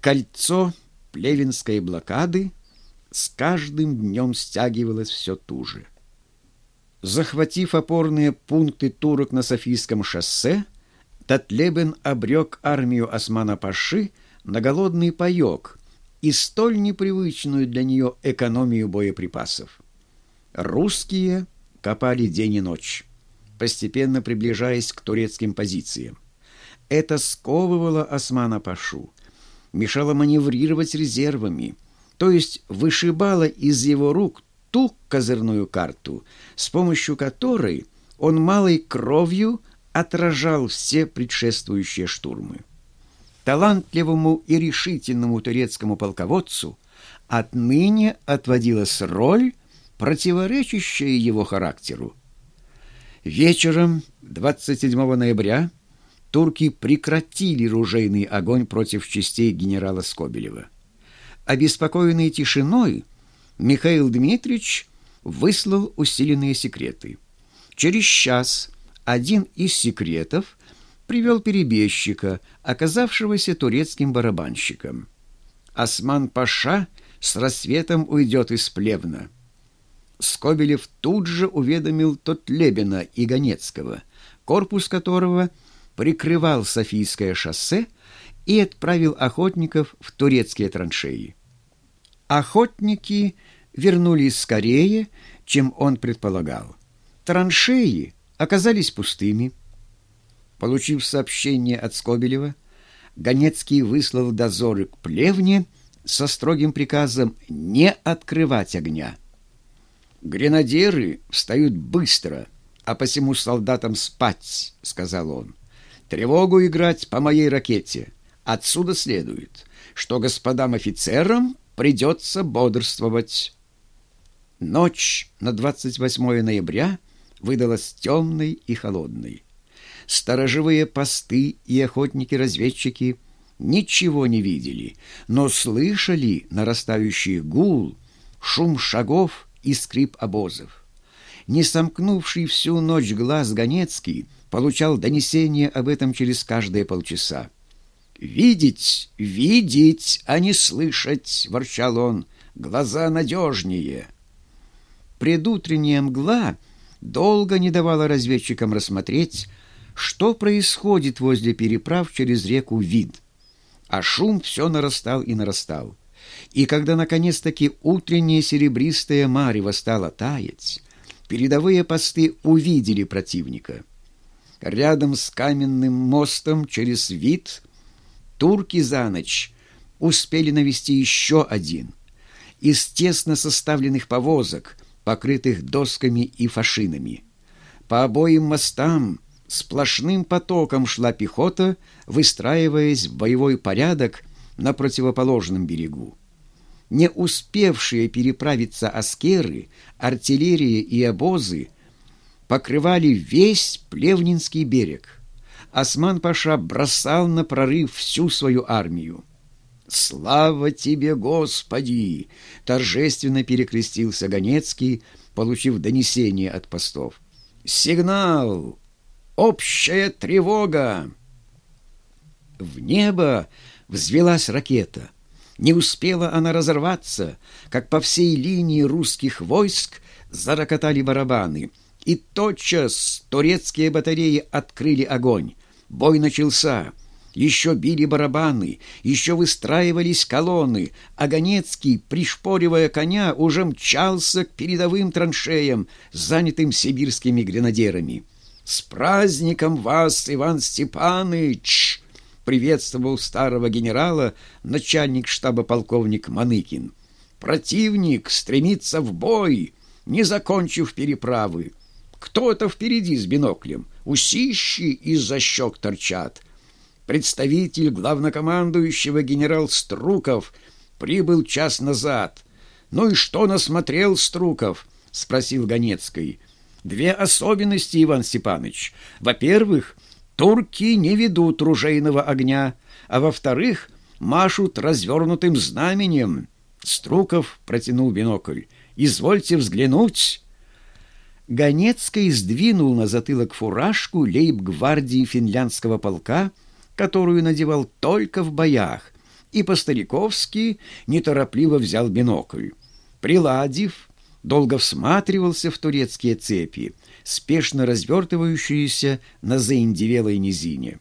Кольцо плевенской блокады с каждым днем стягивалось все туже. Захватив опорные пункты турок на Софийском шоссе, Татлебен обрек армию Османа-Паши на голодный паек и столь непривычную для нее экономию боеприпасов. Русские копали день и ночь, постепенно приближаясь к турецким позициям. Это сковывало Османа-Пашу, мешало маневрировать резервами, то есть вышибало из его рук ту козырную карту, с помощью которой он малой кровью отражал все предшествующие штурмы. Талантливому и решительному турецкому полководцу отныне отводилась роль, противоречащая его характеру. Вечером 27 ноября турки прекратили ружейный огонь против частей генерала Скобелева. Обеспокоенный тишиной, Михаил Дмитриевич выслал усиленные секреты. Через час один из секретов привел перебежчика, оказавшегося турецким барабанщиком. Осман-паша с рассветом уйдет из плевна. Скобелев тут же уведомил Тотлебина и Ганецкого, корпус которого прикрывал Софийское шоссе и отправил охотников в турецкие траншеи. Охотники вернулись скорее, чем он предполагал. Траншеи оказались пустыми. Получив сообщение от Скобелева, Ганецкий выслал дозоры к плевне со строгим приказом не открывать огня. «Гренадеры встают быстро, а посему солдатам спать», — сказал он. «Тревогу играть по моей ракете. Отсюда следует, что господам офицерам придется бодрствовать. Ночь на 28 ноября выдалась темной и холодной. Сторожевые посты и охотники-разведчики ничего не видели, но слышали нарастающий гул, шум шагов и скрип обозов. Не сомкнувший всю ночь глаз Ганецкий получал донесение об этом через каждые полчаса. «Видеть, видеть, а не слышать!» — ворчал он. «Глаза надежнее!» Предутренняя мгла долго не давала разведчикам рассмотреть, что происходит возле переправ через реку Вид. А шум все нарастал и нарастал. И когда наконец-таки утреннее серебристое марево стало таять, передовые посты увидели противника. Рядом с каменным мостом через Вид — Турки за ночь успели навести еще один. Из тесно составленных повозок, покрытых досками и фашинами. По обоим мостам сплошным потоком шла пехота, выстраиваясь в боевой порядок на противоположном берегу. Не успевшие переправиться аскеры, артиллерия и обозы покрывали весь Плевнинский берег – Осман-паша бросал на прорыв всю свою армию. «Слава тебе, Господи!» — торжественно перекрестился Ганецкий, получив донесение от постов. «Сигнал! Общая тревога!» В небо взвелась ракета. Не успела она разорваться, как по всей линии русских войск зарокотали барабаны, и тотчас турецкие батареи открыли огонь. Бой начался. Еще били барабаны, еще выстраивались колонны, а Ганецкий, пришпоривая коня, уже мчался к передовым траншеям, занятым сибирскими гренадерами. «С праздником вас, Иван Степаныч!» — приветствовал старого генерала начальник штаба полковник Маныкин. «Противник стремится в бой, не закончив переправы. Кто-то впереди с биноклем, усищи из-за щек торчат. Представитель главнокомандующего генерал Струков прибыл час назад. «Ну и что насмотрел Струков?» — спросил Ганецкий. «Две особенности, Иван Степанович. Во-первых, турки не ведут ружейного огня, а во-вторых, машут развернутым знаменем». Струков протянул бинокль. «Извольте взглянуть». Ганецкий сдвинул на затылок фуражку лейб-гвардии финляндского полка, которую надевал только в боях, и по-стариковски неторопливо взял бинокль. Приладив, долго всматривался в турецкие цепи, спешно развертывающиеся на заиндевелой низине.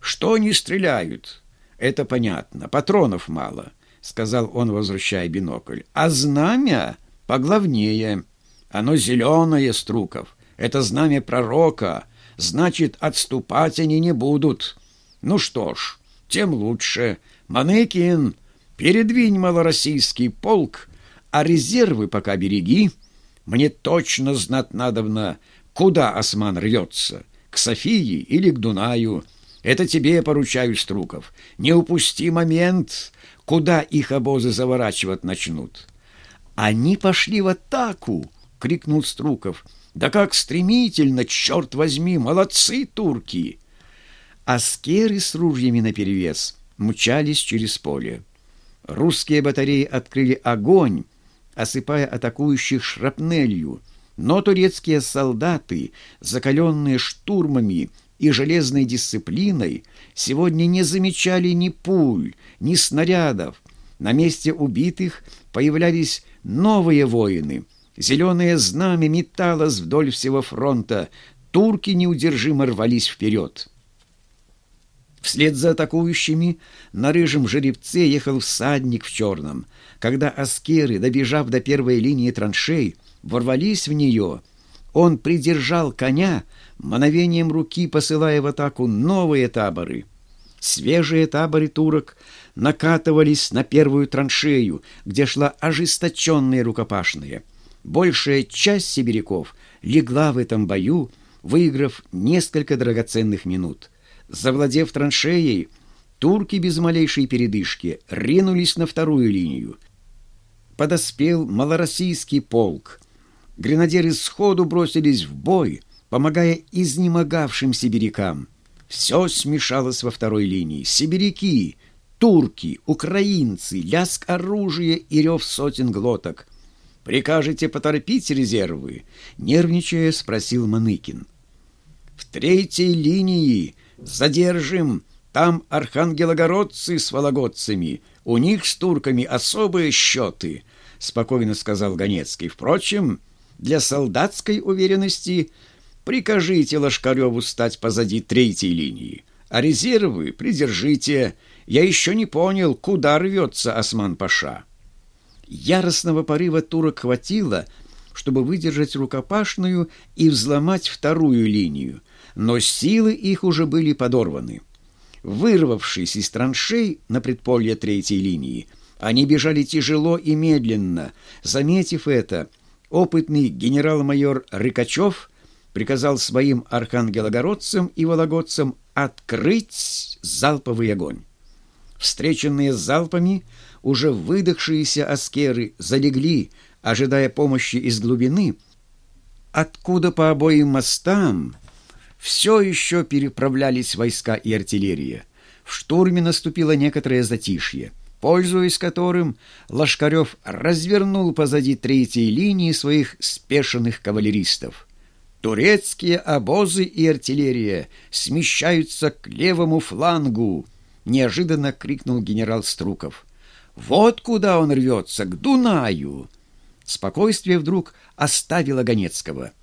«Что они стреляют?» «Это понятно, патронов мало», — сказал он, возвращая бинокль. «А знамя поглавнее. Оно зеленое, Струков. Это знамя пророка. Значит, отступать они не будут. Ну что ж, тем лучше. Манекин, передвинь малороссийский полк, а резервы пока береги. Мне точно знать надобно, куда осман рвется, к Софии или к Дунаю. Это тебе я поручаю, Струков. Не упусти момент, куда их обозы заворачивать начнут. Они пошли в атаку, крикнул Струков. Да как стремительно, черт возьми, молодцы турки! Аскеры с ружьями наперевес мчались через поле. Русские батареи открыли огонь, осыпая атакующих шрапнелью, но турецкие солдаты, закаленные штурмами и железной дисциплиной, сегодня не замечали ни пуль, ни снарядов. На месте убитых появлялись новые воины. Зеленое знамя металось вдоль всего фронта. Турки неудержимо рвались вперед. Вслед за атакующими на рыжем жеребце ехал всадник в черном. Когда аскеры, добежав до первой линии траншей, ворвались в нее, он придержал коня, мановением руки посылая в атаку новые таборы. Свежие таборы турок накатывались на первую траншею, где шла ожесточенная рукопашная. Большая часть сибиряков легла в этом бою, выиграв несколько драгоценных минут. Завладев траншеей, турки без малейшей передышки ринулись на вторую линию. Подоспел малороссийский полк. Гренадеры сходу бросились в бой, помогая изнемогавшим сибирякам. Все смешалось во второй линии. Сибиряки, турки, украинцы, лязг оружия и рев сотен глоток. «Прикажете поторопить резервы?» — нервничая спросил Маныкин. «В третьей линии Задержим! Там архангелогородцы с вологодцами. У них с турками особые счеты», — спокойно сказал Ганецкий. «Впрочем, для солдатской уверенности прикажите Лошкареву стать позади третьей линии, а резервы придержите. Я еще не понял, куда рвется Осман-Паша». Яростного порыва турок хватило, чтобы выдержать рукопашную и взломать вторую линию — но силы их уже были подорваны. Вырвавшись из траншей на предполье третьей линии, они бежали тяжело и медленно. Заметив это, опытный генерал-майор Рыкачев приказал своим архангелогородцам и вологодцам открыть залповый огонь. Встреченные залпами, уже выдохшиеся аскеры залегли, ожидая помощи из глубины, откуда по обоим мостам все еще переправлялись войска и артиллерия. В штурме наступило некоторое затишье, пользуясь которым Лошкарев развернул позади третьей линии своих спешенных кавалеристов. Турецкие обозы и артиллерия смещаются к левому флангу, неожиданно крикнул генерал Струков. Вот куда он рвется, к Дунаю. Спокойствие вдруг оставило Ганецкого —